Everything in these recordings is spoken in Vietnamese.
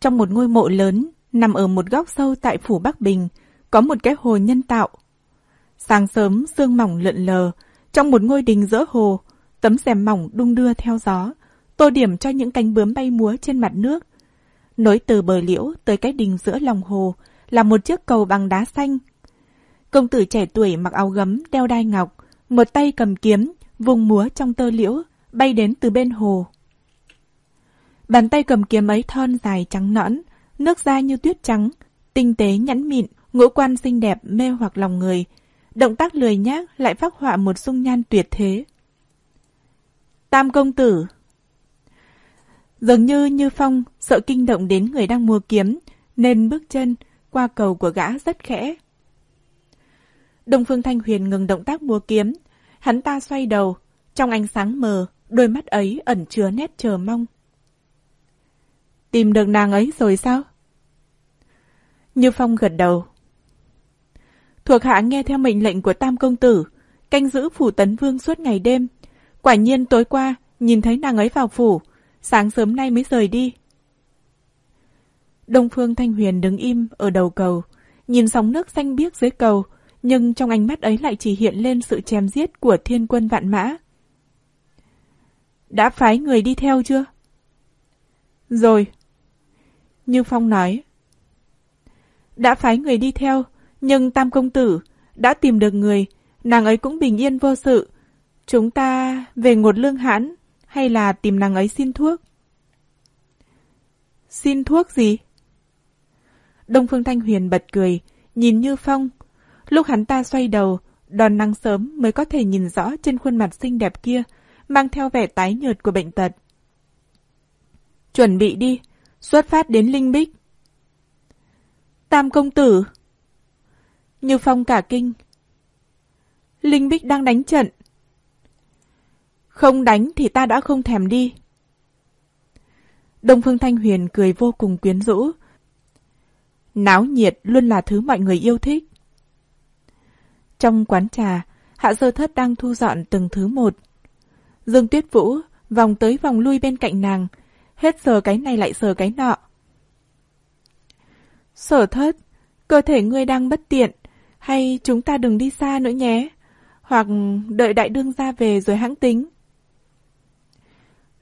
Trong một ngôi mộ lớn, nằm ở một góc sâu tại phủ Bắc Bình, có một cái hồ nhân tạo. Sáng sớm, sương mỏng lượn lờ, trong một ngôi đình giữa hồ, tấm rèm mỏng đung đưa theo gió, tô điểm cho những cánh bướm bay múa trên mặt nước. Nối từ bờ liễu tới cái đình giữa lòng hồ là một chiếc cầu bằng đá xanh. Công tử trẻ tuổi mặc áo gấm, đeo đai ngọc, một tay cầm kiếm, vùng múa trong tơ liễu, bay đến từ bên hồ. Bàn tay cầm kiếm ấy thon dài trắng nõn, nước da như tuyết trắng, tinh tế nhẵn mịn, ngũ quan xinh đẹp mê hoặc lòng người. Động tác lười nhác lại phác họa một dung nhan tuyệt thế. Tam công tử Dường như Như Phong sợ kinh động đến người đang mua kiếm, nên bước chân qua cầu của gã rất khẽ. Đông Phương Thanh Huyền ngừng động tác mua kiếm, hắn ta xoay đầu, trong ánh sáng mờ, đôi mắt ấy ẩn chứa nét chờ mong. Tìm được nàng ấy rồi sao? Như Phong gật đầu. Thuộc hạ nghe theo mệnh lệnh của Tam Công Tử, canh giữ phủ Tấn Vương suốt ngày đêm. Quả nhiên tối qua, nhìn thấy nàng ấy vào phủ, sáng sớm nay mới rời đi. Đông Phương Thanh Huyền đứng im ở đầu cầu, nhìn sóng nước xanh biếc dưới cầu, nhưng trong ánh mắt ấy lại chỉ hiện lên sự chém giết của thiên quân vạn mã. Đã phái người đi theo chưa? Rồi. Như Phong nói. Đã phái người đi theo, nhưng Tam Công Tử đã tìm được người, nàng ấy cũng bình yên vô sự. Chúng ta về ngột lương hãn hay là tìm nàng ấy xin thuốc? Xin thuốc gì? Đông Phương Thanh Huyền bật cười, nhìn Như Phong. Lúc hắn ta xoay đầu, đòn nắng sớm mới có thể nhìn rõ trên khuôn mặt xinh đẹp kia, mang theo vẻ tái nhợt của bệnh tật. Chuẩn bị đi, xuất phát đến Linh Bích. Tam công tử. Như Phong cả kinh. Linh Bích đang đánh trận. Không đánh thì ta đã không thèm đi. Đông Phương Thanh Huyền cười vô cùng quyến rũ. Náo nhiệt luôn là thứ mọi người yêu thích. Trong quán trà, Hạ Sơ Thất đang thu dọn từng thứ một. Dương Tuyết Vũ vòng tới vòng lui bên cạnh nàng, hết sờ cái này lại sờ cái nọ. Sở thất, cơ thể ngươi đang bất tiện, hay chúng ta đừng đi xa nữa nhé, hoặc đợi đại đương ra về rồi hãng tính.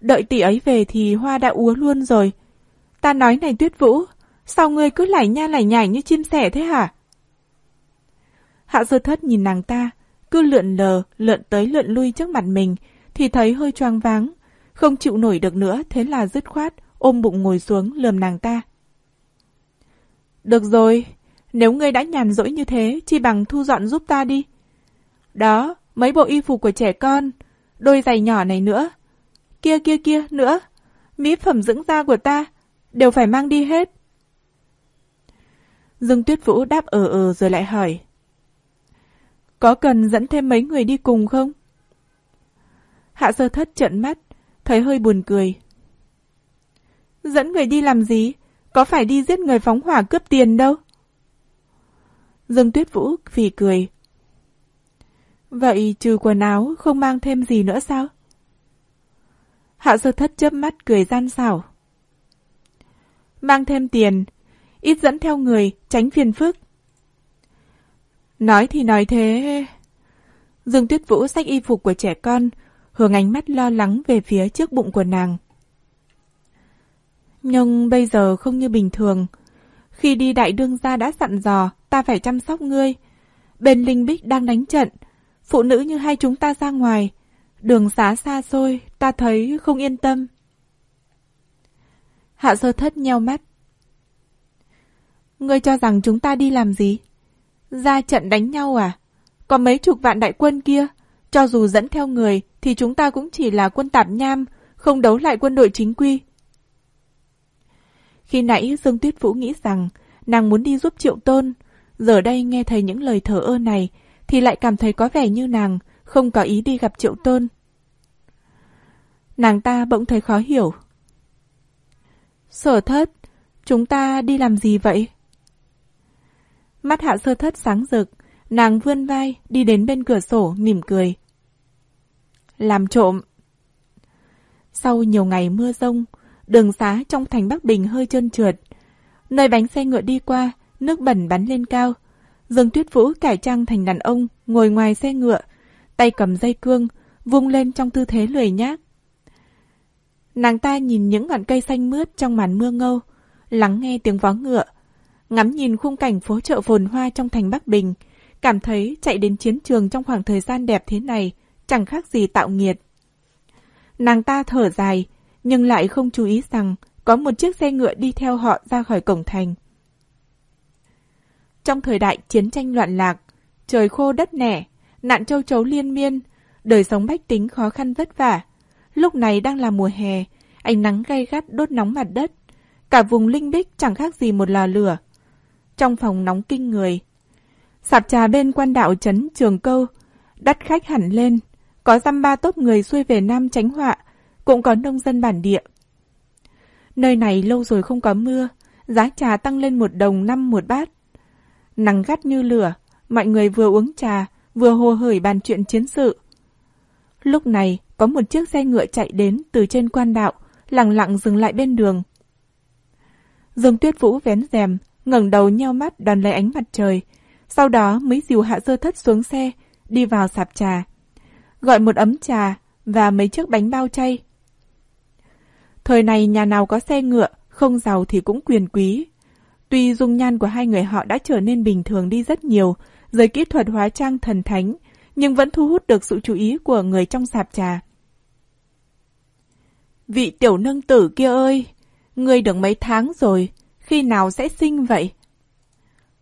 Đợi tỷ ấy về thì hoa đã úa luôn rồi. Ta nói này tuyết vũ, sao ngươi cứ lải nha lải nhải như chim sẻ thế hả? Hạ sơ thất nhìn nàng ta, cứ lượn lờ, lượn tới lượn lui trước mặt mình, thì thấy hơi choáng váng. Không chịu nổi được nữa, thế là dứt khoát, ôm bụng ngồi xuống lườm nàng ta. Được rồi, nếu ngươi đã nhàn rỗi như thế, chi bằng thu dọn giúp ta đi. Đó, mấy bộ y phục của trẻ con, đôi giày nhỏ này nữa. Kia kia kia nữa, mỹ phẩm dưỡng da của ta, đều phải mang đi hết. Dương Tuyết Vũ đáp ờ ờ rồi lại hỏi. Có cần dẫn thêm mấy người đi cùng không? Hạ sơ thất trợn mắt, thấy hơi buồn cười. Dẫn người đi làm gì? Có phải đi giết người phóng hỏa cướp tiền đâu? Dương Tuyết Vũ phì cười. Vậy trừ quần áo không mang thêm gì nữa sao? Hạ sơ thất chớp mắt cười gian xảo. Mang thêm tiền, ít dẫn theo người, tránh phiền phức. Nói thì nói thế... Dương Tuyết Vũ xách y phục của trẻ con, hướng ánh mắt lo lắng về phía trước bụng của nàng. Nhưng bây giờ không như bình thường. Khi đi đại đương gia đã dặn dò, ta phải chăm sóc ngươi. Bên Linh Bích đang đánh trận, phụ nữ như hai chúng ta ra ngoài. Đường xá xa xôi, ta thấy không yên tâm. Hạ sơ thất nheo mắt. Ngươi cho rằng chúng ta đi làm gì? Ra trận đánh nhau à? Có mấy chục vạn đại quân kia, cho dù dẫn theo người thì chúng ta cũng chỉ là quân tạp nham, không đấu lại quân đội chính quy. Khi nãy Dương Tuyết Vũ nghĩ rằng nàng muốn đi giúp Triệu Tôn, giờ đây nghe thấy những lời thở ơ này thì lại cảm thấy có vẻ như nàng không có ý đi gặp Triệu Tôn. Nàng ta bỗng thấy khó hiểu. Sở thất, chúng ta đi làm gì vậy? Mắt hạ sơ thất sáng rực, nàng vươn vai đi đến bên cửa sổ mỉm cười. Làm trộm. Sau nhiều ngày mưa rông, đường xá trong thành Bắc Bình hơi trơn trượt. Nơi bánh xe ngựa đi qua, nước bẩn bắn lên cao. Dương Tuyết Vũ cải trang thành đàn ông, ngồi ngoài xe ngựa, tay cầm dây cương, vung lên trong tư thế lười nhác. Nàng ta nhìn những ngọn cây xanh mướt trong màn mưa ngâu, lắng nghe tiếng vó ngựa, ngắm nhìn khung cảnh phố chợ phồn hoa trong thành Bắc Bình, cảm thấy chạy đến chiến trường trong khoảng thời gian đẹp thế này chẳng khác gì tạo nghiệt. Nàng ta thở dài, nhưng lại không chú ý rằng có một chiếc xe ngựa đi theo họ ra khỏi cổng thành. Trong thời đại chiến tranh loạn lạc, trời khô đất nẻ, nạn châu chấu liên miên, đời sống bách tính khó khăn vất vả. Lúc này đang là mùa hè, ánh nắng gay gắt đốt nóng mặt đất. Cả vùng linh bích chẳng khác gì một lò lửa. Trong phòng nóng kinh người. Sạp trà bên quan đạo trấn Trường Câu, đắt khách hẳn lên. Có dăm ba tốt người xuôi về Nam tránh họa, cũng có nông dân bản địa. Nơi này lâu rồi không có mưa, giá trà tăng lên một đồng năm một bát. Nắng gắt như lửa, mọi người vừa uống trà, vừa hồ hởi bàn chuyện chiến sự. Lúc này, có một chiếc xe ngựa chạy đến từ trên quan đạo, lặng lặng dừng lại bên đường. Dương Tuyết Vũ vén rèm, ngẩng đầu nheo mắt đón lấy ánh mặt trời, sau đó mới dìu hạ sơ thất xuống xe, đi vào sạp trà. Gọi một ấm trà và mấy chiếc bánh bao chay. Thời này nhà nào có xe ngựa, không giàu thì cũng quyền quý. Tuy dung nhan của hai người họ đã trở nên bình thường đi rất nhiều, giới kỹ thuật hóa trang thần thánh, nhưng vẫn thu hút được sự chú ý của người trong sạp trà. Vị tiểu nương tử kia ơi, người được mấy tháng rồi, khi nào sẽ sinh vậy?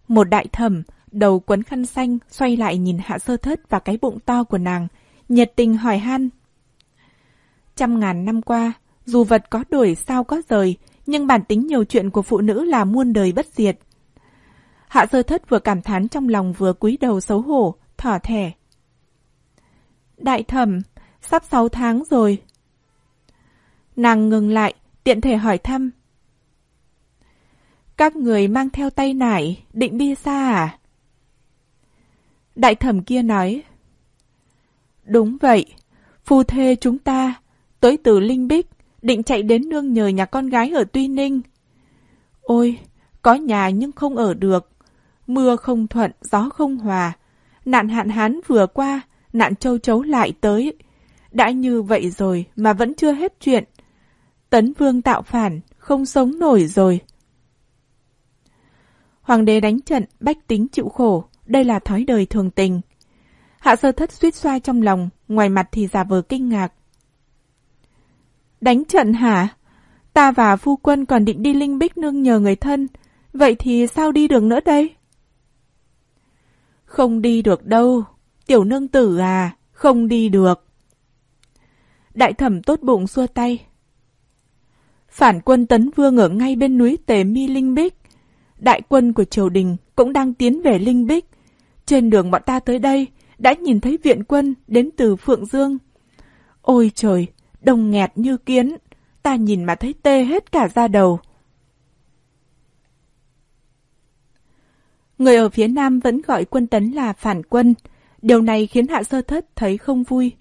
Một đại thẩm, đầu quấn khăn xanh, xoay lại nhìn hạ sơ thất và cái bụng to của nàng, nhiệt tình hỏi han. Trăm ngàn năm qua, dù vật có đổi sao có rời, nhưng bản tính nhiều chuyện của phụ nữ là muôn đời bất diệt. Hạ sơ thất vừa cảm thán trong lòng vừa cúi đầu xấu hổ, thỏ thẻ. Đại thẩm, sắp sáu tháng rồi. Nàng ngừng lại, tiện thể hỏi thăm. Các người mang theo tay nải, định đi xa à? Đại thẩm kia nói. Đúng vậy, phu thê chúng ta, tới từ Linh Bích, định chạy đến nương nhờ nhà con gái ở Tuy Ninh. Ôi, có nhà nhưng không ở được. Mưa không thuận, gió không hòa. Nạn hạn hán vừa qua, nạn châu chấu lại tới. Đã như vậy rồi mà vẫn chưa hết chuyện. Tấn vương tạo phản, không sống nổi rồi. Hoàng đế đánh trận, bách tính chịu khổ, đây là thói đời thường tình. Hạ sơ thất suýt xoa trong lòng, ngoài mặt thì giả vờ kinh ngạc. Đánh trận hả? Ta và phu quân còn định đi linh bích nương nhờ người thân, vậy thì sao đi được nữa đây? Không đi được đâu, tiểu nương tử à, không đi được. Đại thẩm tốt bụng xua tay. Phản quân tấn vương ở ngay bên núi Tề Mi Linh Bích. Đại quân của triều đình cũng đang tiến về Linh Bích. Trên đường bọn ta tới đây, đã nhìn thấy viện quân đến từ Phượng Dương. Ôi trời, đông nghẹt như kiến, ta nhìn mà thấy tê hết cả da đầu. Người ở phía Nam vẫn gọi quân tấn là phản quân, điều này khiến Hạ Sơ Thất thấy không vui.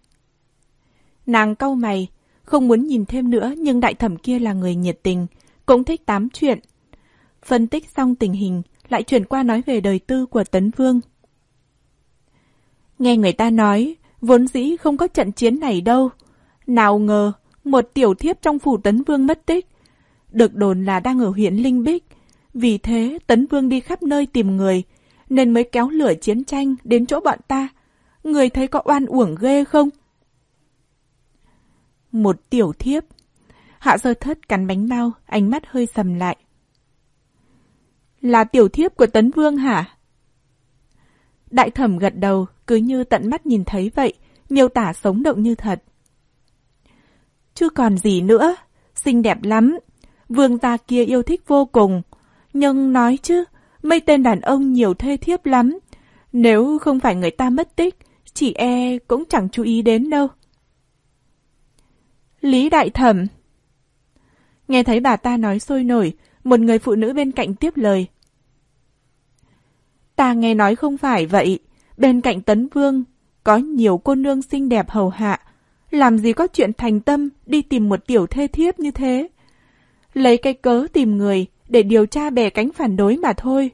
Nàng cau mày, không muốn nhìn thêm nữa nhưng đại thẩm kia là người nhiệt tình, cũng thích tám chuyện. Phân tích xong tình hình, lại chuyển qua nói về đời tư của Tấn Vương. Nghe người ta nói, vốn dĩ không có trận chiến này đâu. Nào ngờ, một tiểu thiếp trong phủ Tấn Vương mất tích. Được đồn là đang ở huyện Linh Bích. Vì thế, Tấn Vương đi khắp nơi tìm người, nên mới kéo lửa chiến tranh đến chỗ bọn ta. Người thấy có oan uổng ghê không? Một tiểu thiếp. Hạ sơ thất cắn bánh bao, ánh mắt hơi sầm lại. Là tiểu thiếp của Tấn Vương hả? Đại thẩm gật đầu, cứ như tận mắt nhìn thấy vậy, miêu tả sống động như thật. Chưa còn gì nữa, xinh đẹp lắm. Vương gia kia yêu thích vô cùng. Nhưng nói chứ, mấy tên đàn ông nhiều thê thiếp lắm. Nếu không phải người ta mất tích, chị e cũng chẳng chú ý đến đâu. Lý Đại Thẩm Nghe thấy bà ta nói sôi nổi, một người phụ nữ bên cạnh tiếp lời. Ta nghe nói không phải vậy, bên cạnh Tấn Vương có nhiều cô nương xinh đẹp hầu hạ, làm gì có chuyện thành tâm đi tìm một tiểu thê thiếp như thế. lấy cái cớ tìm người để điều tra bè cánh phản đối mà thôi.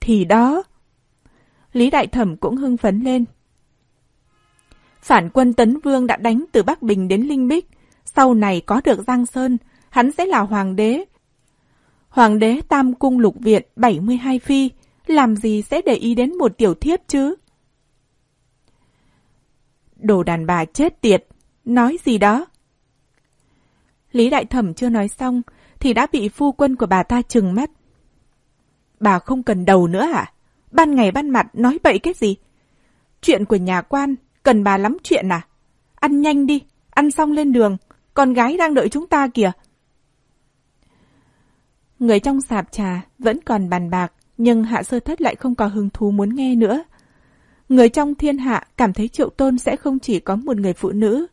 Thì đó. Lý Đại Thẩm cũng hưng phấn lên. Phản quân Tấn Vương đã đánh từ Bắc Bình đến Linh Bích. Sau này có được Giang Sơn, hắn sẽ là hoàng đế. Hoàng đế Tam Cung Lục Viện 72 phi, làm gì sẽ để ý đến một tiểu thiếp chứ? Đồ đàn bà chết tiệt, nói gì đó? Lý Đại Thẩm chưa nói xong, thì đã bị phu quân của bà ta trừng mắt. Bà không cần đầu nữa à? Ban ngày ban mặt nói bậy cái gì? Chuyện của nhà quan, cần bà lắm chuyện à? Ăn nhanh đi, ăn xong lên đường, con gái đang đợi chúng ta kìa. Người trong sạp trà vẫn còn bàn bạc, nhưng hạ sơ thất lại không có hứng thú muốn nghe nữa. Người trong thiên hạ cảm thấy triệu tôn sẽ không chỉ có một người phụ nữ.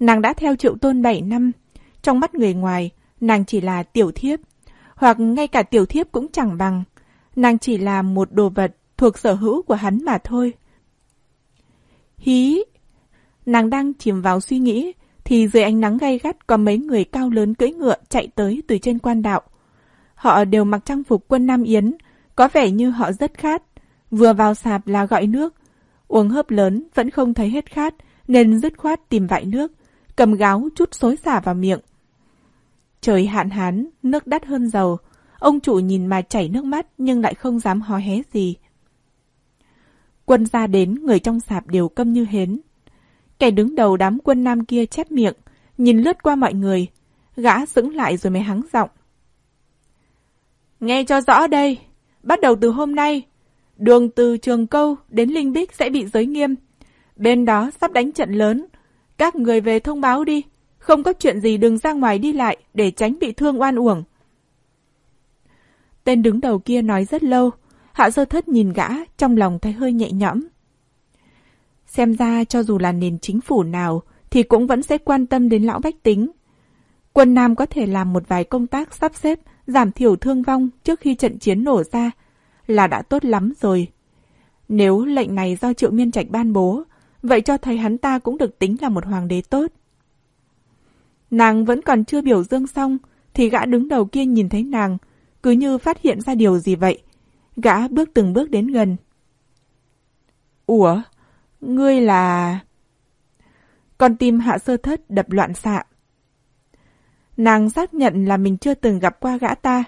Nàng đã theo triệu tôn 7 năm. Trong mắt người ngoài, nàng chỉ là tiểu thiếp. Hoặc ngay cả tiểu thiếp cũng chẳng bằng. Nàng chỉ là một đồ vật thuộc sở hữu của hắn mà thôi. Hí! Nàng đang chìm vào suy nghĩ, thì dưới ánh nắng gay gắt có mấy người cao lớn cưỡi ngựa chạy tới từ trên quan đạo. Họ đều mặc trang phục quân Nam Yến, có vẻ như họ rất khát. Vừa vào sạp là gọi nước. Uống hớp lớn vẫn không thấy hết khát, nên dứt khoát tìm vại nước, cầm gáo chút xối xả vào miệng. Trời hạn hán, nước đắt hơn dầu. Ông chủ nhìn mà chảy nước mắt nhưng lại không dám hò hé gì. Quân ra đến, người trong sạp đều câm như hến. Kẻ đứng đầu đám quân nam kia chép miệng, nhìn lướt qua mọi người. Gã sững lại rồi mới hắng giọng. Nghe cho rõ đây, bắt đầu từ hôm nay, đường từ Trường Câu đến Linh Bích sẽ bị giới nghiêm. Bên đó sắp đánh trận lớn, các người về thông báo đi, không có chuyện gì đừng ra ngoài đi lại để tránh bị thương oan uổng. Tên đứng đầu kia nói rất lâu, hạ sơ thất nhìn gã, trong lòng thấy hơi nhẹ nhõm. Xem ra cho dù là nền chính phủ nào thì cũng vẫn sẽ quan tâm đến lão bách tính. Quân Nam có thể làm một vài công tác sắp xếp, giảm thiểu thương vong trước khi trận chiến nổ ra là đã tốt lắm rồi. Nếu lệnh này do Triệu Miên Trạch ban bố, vậy cho thấy hắn ta cũng được tính là một hoàng đế tốt. Nàng vẫn còn chưa biểu dương xong, thì gã đứng đầu kia nhìn thấy nàng, cứ như phát hiện ra điều gì vậy. Gã bước từng bước đến gần. Ủa, ngươi là... Con tim hạ sơ thất đập loạn xạ. Nàng xác nhận là mình chưa từng gặp qua gã ta.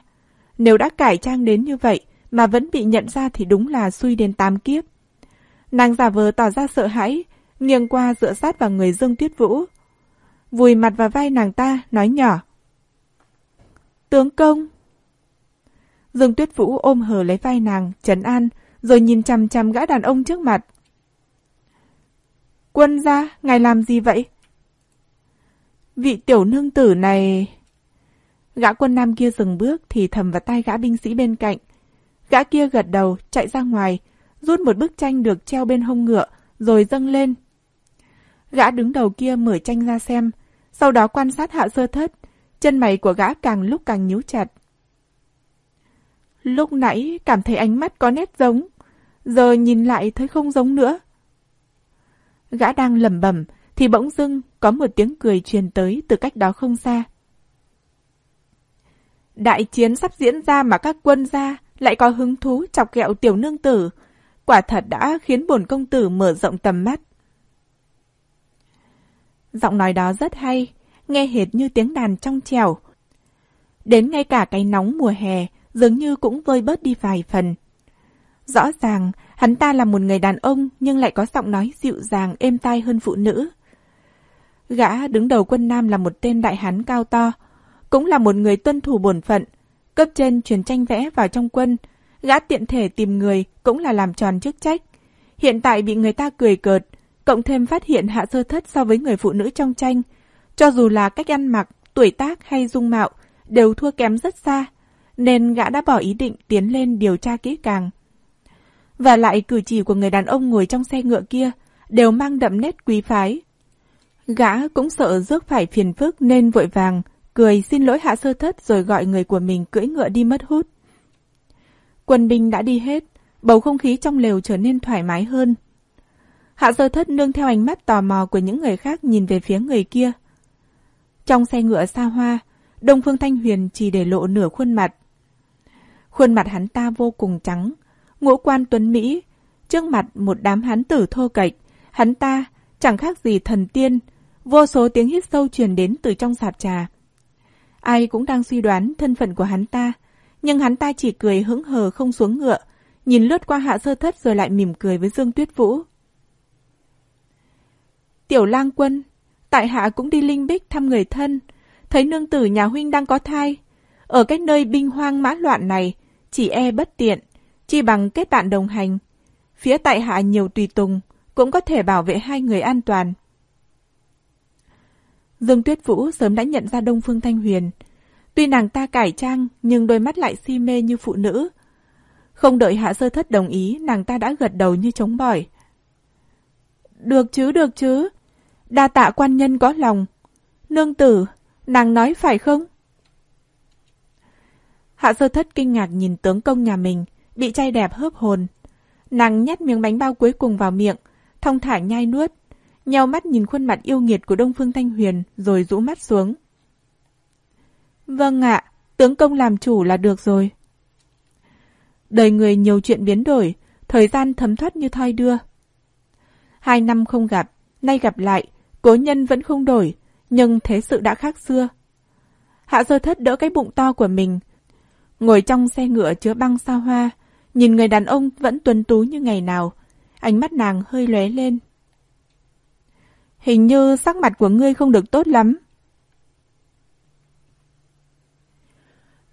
Nếu đã cải trang đến như vậy mà vẫn bị nhận ra thì đúng là suy đến tám kiếp. Nàng giả vờ tỏ ra sợ hãi, nghiêng qua dựa sát vào người Dương Tuyết Vũ. Vùi mặt vào vai nàng ta, nói nhỏ. Tướng công! Dương Tuyết Vũ ôm hờ lấy vai nàng, trấn an, rồi nhìn chằm chằm gã đàn ông trước mặt. Quân gia, ngài làm gì vậy? Vị tiểu nương tử này... Gã quân nam kia dừng bước thì thầm vào tay gã binh sĩ bên cạnh. Gã kia gật đầu, chạy ra ngoài, rút một bức tranh được treo bên hông ngựa, rồi dâng lên. Gã đứng đầu kia mở tranh ra xem, sau đó quan sát hạ sơ thất, chân mày của gã càng lúc càng nhíu chặt. Lúc nãy cảm thấy ánh mắt có nét giống, giờ nhìn lại thấy không giống nữa. Gã đang lẩm bẩm thì bỗng dưng có một tiếng cười truyền tới từ cách đó không xa. Đại chiến sắp diễn ra mà các quân gia lại có hứng thú chọc ghẹo tiểu nương tử, quả thật đã khiến bổn công tử mở rộng tầm mắt. Giọng nói đó rất hay, nghe hệt như tiếng đàn trong trèo. Đến ngay cả cái nóng mùa hè dường như cũng vơi bớt đi vài phần. Rõ ràng, hắn ta là một người đàn ông nhưng lại có giọng nói dịu dàng êm tai hơn phụ nữ. Gã đứng đầu quân Nam là một tên đại hán cao to, cũng là một người tuân thủ bổn phận. Cấp trên truyền tranh vẽ vào trong quân, gã tiện thể tìm người cũng là làm tròn chức trách. Hiện tại bị người ta cười cợt, cộng thêm phát hiện hạ sơ thất so với người phụ nữ trong tranh. Cho dù là cách ăn mặc, tuổi tác hay dung mạo, đều thua kém rất xa, nên gã đã bỏ ý định tiến lên điều tra kỹ càng. Và lại cử chỉ của người đàn ông ngồi trong xe ngựa kia đều mang đậm nét quý phái, Gã cũng sợ rước phải phiền phức nên vội vàng, cười xin lỗi hạ sơ thất rồi gọi người của mình cưỡi ngựa đi mất hút. Quân binh đã đi hết, bầu không khí trong lều trở nên thoải mái hơn. Hạ sơ thất nương theo ánh mắt tò mò của những người khác nhìn về phía người kia. Trong xe ngựa xa hoa, Đông Phương Thanh Huyền chỉ để lộ nửa khuôn mặt. Khuôn mặt hắn ta vô cùng trắng, ngũ quan tuấn Mỹ, trước mặt một đám hán tử thô kệch, hắn ta chẳng khác gì thần tiên, vô số tiếng hít sâu truyền đến từ trong sạp trà. Ai cũng đang suy đoán thân phận của hắn ta, nhưng hắn ta chỉ cười hững hờ không xuống ngựa, nhìn lướt qua hạ sơ thất rồi lại mỉm cười với Dương Tuyết Vũ. Tiểu lang quân, tại hạ cũng đi linh bích thăm người thân, thấy nương tử nhà huynh đang có thai. Ở cái nơi binh hoang mã loạn này, chỉ e bất tiện, chỉ bằng kết bạn đồng hành. Phía tại hạ nhiều tùy tùng, cũng có thể bảo vệ hai người an toàn. Dương Tuyết Vũ sớm đã nhận ra Đông Phương Thanh Huyền. Tuy nàng ta cải trang, nhưng đôi mắt lại si mê như phụ nữ. Không đợi Hạ Sơ Thất đồng ý, nàng ta đã gật đầu như chống bỏi. Được chứ, được chứ. Đa tạ quan nhân có lòng. Nương tử, nàng nói phải không? Hạ Sơ Thất kinh ngạc nhìn tướng công nhà mình, bị chay đẹp hớp hồn. Nàng nhét miếng bánh bao cuối cùng vào miệng, thông thả nhai nuốt, nhau mắt nhìn khuôn mặt yêu nghiệt của Đông Phương Thanh Huyền rồi rũ mắt xuống. Vâng ạ, tướng công làm chủ là được rồi. Đời người nhiều chuyện biến đổi, thời gian thấm thoát như thoi đưa. Hai năm không gặp, nay gặp lại, cố nhân vẫn không đổi, nhưng thế sự đã khác xưa. Hạ sơ thất đỡ cái bụng to của mình, ngồi trong xe ngựa chứa băng sao hoa, nhìn người đàn ông vẫn tuấn tú như ngày nào, ánh mắt nàng hơi lóe lên. Hình như sắc mặt của ngươi không được tốt lắm.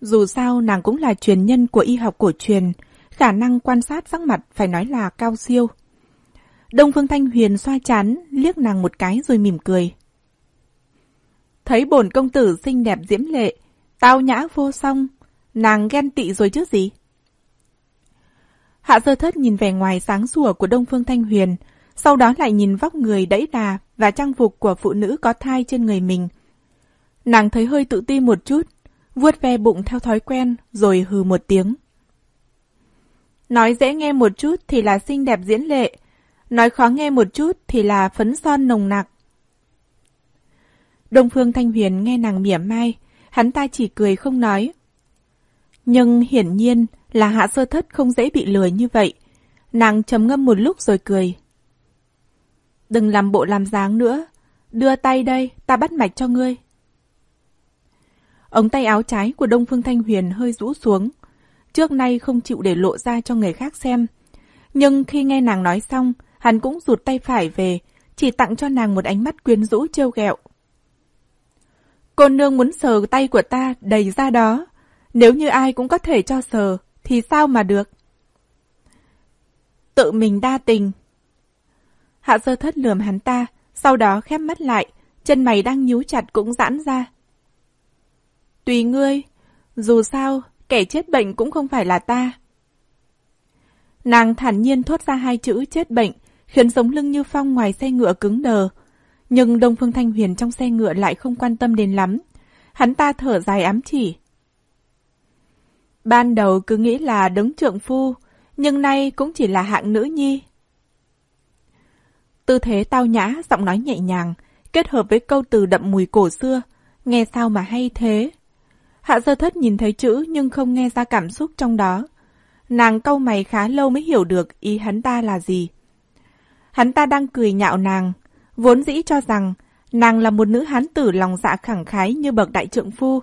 Dù sao nàng cũng là truyền nhân của y học cổ truyền, khả năng quan sát sắc mặt phải nói là cao siêu. Đông Phương Thanh Huyền xoa chán, liếc nàng một cái rồi mỉm cười. Thấy bổn công tử xinh đẹp diễm lệ, tao nhã vô song, nàng ghen tị rồi chứ gì? Hạ sơ thất nhìn vẻ ngoài sáng sủa của Đông Phương Thanh Huyền, sau đó lại nhìn vóc người đẫy đà và trang phục của phụ nữ có thai trên người mình. Nàng thấy hơi tự ti một chút, vuốt ve bụng theo thói quen, rồi hừ một tiếng. Nói dễ nghe một chút thì là xinh đẹp diễn lệ, nói khó nghe một chút thì là phấn son nồng nặc. Đông Phương Thanh Huyền nghe nàng mỉa mai, hắn ta chỉ cười không nói. Nhưng hiển nhiên là hạ sơ thất không dễ bị lừa như vậy. Nàng trầm ngâm một lúc rồi cười. Đừng làm bộ làm dáng nữa. Đưa tay đây, ta bắt mạch cho ngươi. Ống tay áo trái của Đông Phương Thanh Huyền hơi rũ xuống. Trước nay không chịu để lộ ra cho người khác xem. Nhưng khi nghe nàng nói xong, hắn cũng rụt tay phải về, chỉ tặng cho nàng một ánh mắt quyến rũ trêu ghẹo. Cô nương muốn sờ tay của ta đầy ra đó. Nếu như ai cũng có thể cho sờ, thì sao mà được? Tự mình đa tình. Hạ sơ thất lườm hắn ta, sau đó khép mắt lại, chân mày đang nhíu chặt cũng giãn ra. Tùy ngươi, dù sao, kẻ chết bệnh cũng không phải là ta. Nàng thản nhiên thốt ra hai chữ chết bệnh, khiến sống lưng như phong ngoài xe ngựa cứng đờ. Nhưng Đông Phương Thanh Huyền trong xe ngựa lại không quan tâm đến lắm. Hắn ta thở dài ám chỉ. Ban đầu cứ nghĩ là đấng trượng phu, nhưng nay cũng chỉ là hạng nữ nhi. Tư thế tao nhã, giọng nói nhẹ nhàng, kết hợp với câu từ đậm mùi cổ xưa, nghe sao mà hay thế. Hạ sơ thất nhìn thấy chữ nhưng không nghe ra cảm xúc trong đó. Nàng câu mày khá lâu mới hiểu được ý hắn ta là gì. Hắn ta đang cười nhạo nàng, vốn dĩ cho rằng nàng là một nữ hán tử lòng dạ khẳng khái như bậc đại trượng phu.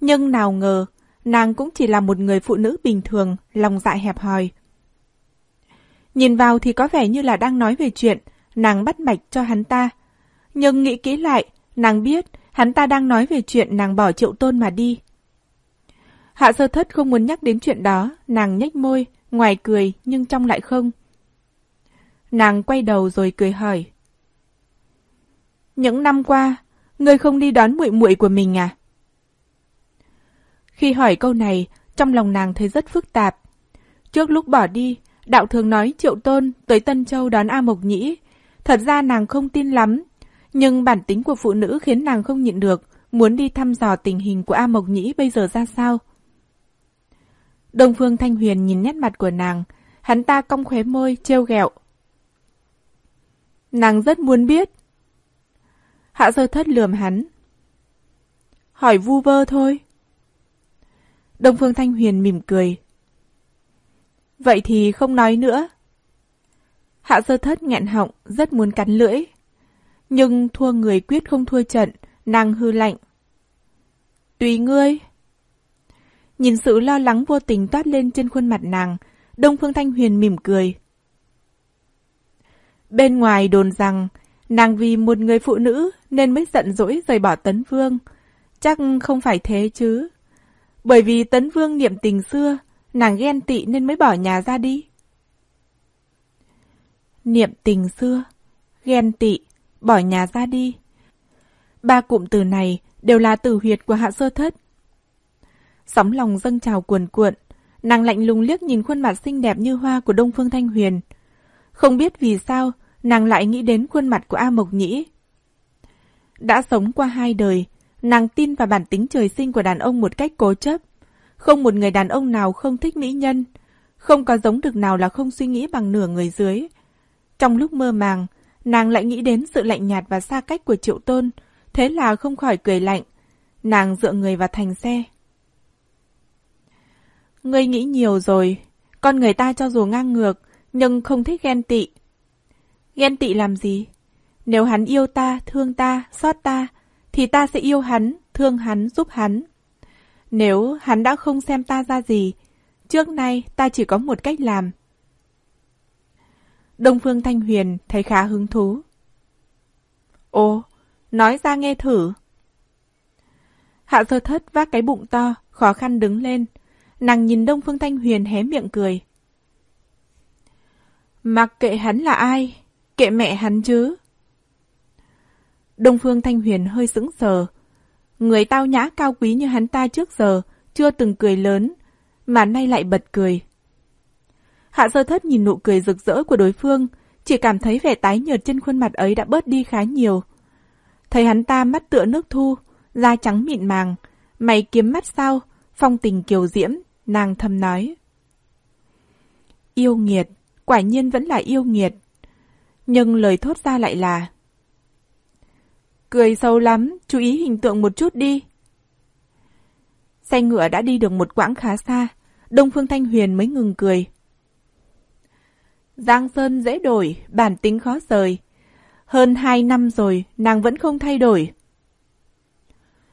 Nhưng nào ngờ, nàng cũng chỉ là một người phụ nữ bình thường, lòng dạ hẹp hòi. Nhìn vào thì có vẻ như là đang nói về chuyện nàng bắt mạch cho hắn ta. Nhưng nghĩ kỹ lại, nàng biết hắn ta đang nói về chuyện nàng bỏ triệu tôn mà đi. Hạ sơ thất không muốn nhắc đến chuyện đó, nàng nhếch môi, ngoài cười nhưng trong lại không. Nàng quay đầu rồi cười hỏi. Những năm qua, ngươi không đi đón muội muội của mình à? Khi hỏi câu này, trong lòng nàng thấy rất phức tạp. Trước lúc bỏ đi, đạo thường nói triệu tôn tới Tân Châu đón A Mộc Nhĩ. Thật ra nàng không tin lắm, nhưng bản tính của phụ nữ khiến nàng không nhịn được, muốn đi thăm dò tình hình của A Mộc Nhĩ bây giờ ra sao. Đông Phương Thanh Huyền nhìn nét mặt của nàng, hắn ta cong khóe môi, trêu ghẹo. Nàng rất muốn biết. Hạ sơ thất lườm hắn. hỏi vu vơ thôi. Đông Phương Thanh Huyền mỉm cười. Vậy thì không nói nữa. Hạ sơ thất nghẹn họng, rất muốn cắn lưỡi. Nhưng thua người quyết không thua trận, nàng hư lạnh. Tùy ngươi. Nhìn sự lo lắng vô tình toát lên trên khuôn mặt nàng, Đông Phương Thanh Huyền mỉm cười. Bên ngoài đồn rằng, nàng vì một người phụ nữ nên mới giận dỗi rời bỏ Tấn Vương. Chắc không phải thế chứ. Bởi vì Tấn Vương niệm tình xưa, nàng ghen tị nên mới bỏ nhà ra đi. Niệm tình xưa, ghen tị, bỏ nhà ra đi. Ba cụm từ này đều là từ huyệt của hạ sơ thất. Sóng lòng dâng trào cuồn cuộn, nàng lạnh lùng liếc nhìn khuôn mặt xinh đẹp như hoa của Đông Phương Thanh Huyền. Không biết vì sao, nàng lại nghĩ đến khuôn mặt của A Mộc Nhĩ. Đã sống qua hai đời, nàng tin vào bản tính trời sinh của đàn ông một cách cố chấp. Không một người đàn ông nào không thích mỹ nhân, không có giống được nào là không suy nghĩ bằng nửa người dưới. Trong lúc mơ màng, nàng lại nghĩ đến sự lạnh nhạt và xa cách của triệu tôn, thế là không khỏi cười lạnh. Nàng dựa người vào thành xe. Ngươi nghĩ nhiều rồi, con người ta cho dù ngang ngược, nhưng không thích ghen tị. Ghen tị làm gì? Nếu hắn yêu ta, thương ta, xót ta, thì ta sẽ yêu hắn, thương hắn, giúp hắn. Nếu hắn đã không xem ta ra gì, trước nay ta chỉ có một cách làm. Đông Phương Thanh Huyền thấy khá hứng thú. Ồ, nói ra nghe thử. Hạ sơ thất vác cái bụng to, khó khăn đứng lên. Nàng nhìn Đông Phương Thanh Huyền hé miệng cười. Mặc kệ hắn là ai, kệ mẹ hắn chứ. Đông Phương Thanh Huyền hơi sững sờ. Người tao nhã cao quý như hắn ta trước giờ, chưa từng cười lớn, mà nay lại bật cười. Hạ sơ thất nhìn nụ cười rực rỡ của đối phương, chỉ cảm thấy vẻ tái nhợt trên khuôn mặt ấy đã bớt đi khá nhiều. Thấy hắn ta mắt tựa nước thu, da trắng mịn màng, mày kiếm mắt sao, phong tình kiều diễm, nàng thầm nói. Yêu nghiệt, quả nhiên vẫn là yêu nghiệt. Nhưng lời thốt ra lại là Cười sâu lắm, chú ý hình tượng một chút đi. Xe ngựa đã đi được một quãng khá xa, Đông Phương Thanh Huyền mới ngừng cười. Giang Sơn dễ đổi, bản tính khó rời. Hơn hai năm rồi, nàng vẫn không thay đổi.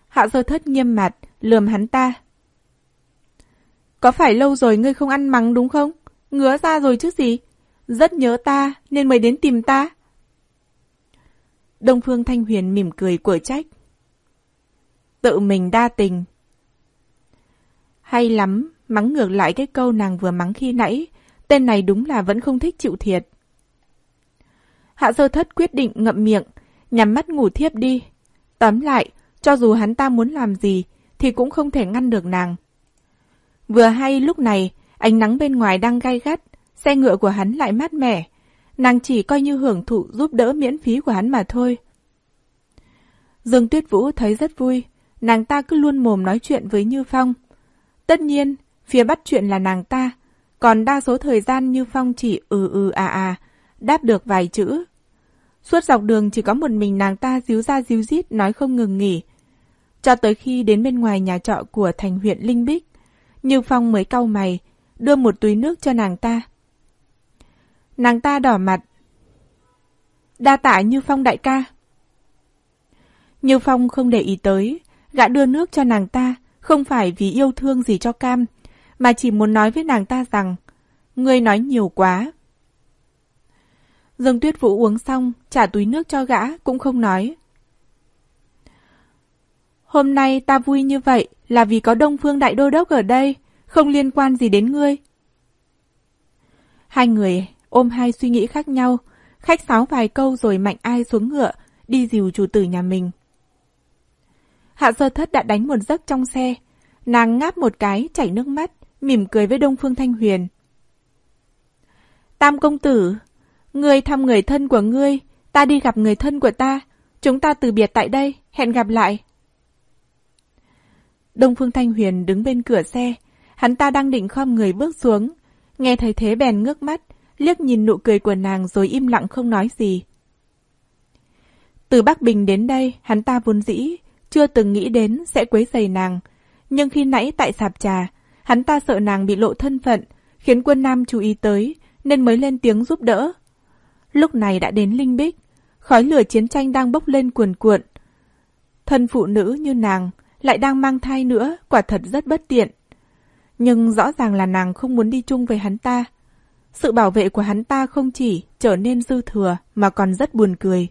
Hạ sơ thất nghiêm mặt, lườm hắn ta. Có phải lâu rồi ngươi không ăn mắng đúng không? Ngứa ra rồi chứ gì? Rất nhớ ta, nên mới đến tìm ta. Đông Phương Thanh Huyền mỉm cười của trách. Tự mình đa tình. Hay lắm, mắng ngược lại cái câu nàng vừa mắng khi nãy, tên này đúng là vẫn không thích chịu thiệt. Hạ sơ thất quyết định ngậm miệng, nhắm mắt ngủ thiếp đi. Tóm lại, cho dù hắn ta muốn làm gì, thì cũng không thể ngăn được nàng. Vừa hay lúc này, ánh nắng bên ngoài đang gai gắt, xe ngựa của hắn lại mát mẻ, nàng chỉ coi như hưởng thụ giúp đỡ miễn phí của hắn mà thôi. Dương Tuyết Vũ thấy rất vui, nàng ta cứ luôn mồm nói chuyện với Như Phong. Tất nhiên, phía bắt chuyện là nàng ta, còn đa số thời gian Như Phong chỉ ừ ừ à à, đáp được vài chữ. Suốt dọc đường chỉ có một mình nàng ta díu ra díu dít nói không ngừng nghỉ. Cho tới khi đến bên ngoài nhà trọ của thành huyện Linh Bích, Như Phong mới cau mày, đưa một túi nước cho nàng ta. Nàng ta đỏ mặt. Đa tạ Như Phong đại ca. Như Phong không để ý tới, gã đưa nước cho nàng ta, không phải vì yêu thương gì cho cam, mà chỉ muốn nói với nàng ta rằng, ngươi nói nhiều quá. Dương Tuyết Vũ uống xong, trả túi nước cho gã, cũng không nói. Hôm nay ta vui như vậy là vì có Đông Phương Đại Đô Đốc ở đây, không liên quan gì đến ngươi. Hai người ôm hai suy nghĩ khác nhau, khách sáo vài câu rồi mạnh ai xuống ngựa, đi dìu chủ tử nhà mình. Hạ sơ thất đã đánh một giấc trong xe, nàng ngáp một cái, chảy nước mắt, mỉm cười với Đông Phương Thanh Huyền. Tam công tử, ngươi thăm người thân của ngươi, ta đi gặp người thân của ta, chúng ta từ biệt tại đây, hẹn gặp lại. Đông Phương Thanh Huyền đứng bên cửa xe, hắn ta đang định khom người bước xuống, nghe thấy thế bèn ngước mắt, liếc nhìn nụ cười của nàng rồi im lặng không nói gì. Từ Bắc Bình đến đây, hắn ta vốn dĩ, chưa từng nghĩ đến sẽ quấy rầy nàng. Nhưng khi nãy tại sạp trà, hắn ta sợ nàng bị lộ thân phận, khiến quân nam chú ý tới, nên mới lên tiếng giúp đỡ. Lúc này đã đến Linh Bích, khói lửa chiến tranh đang bốc lên cuồn cuộn. Thân phụ nữ như nàng lại đang mang thai nữa, quả thật rất bất tiện. Nhưng rõ ràng là nàng không muốn đi chung với hắn ta. Sự bảo vệ của hắn ta không chỉ trở nên dư thừa mà còn rất buồn cười.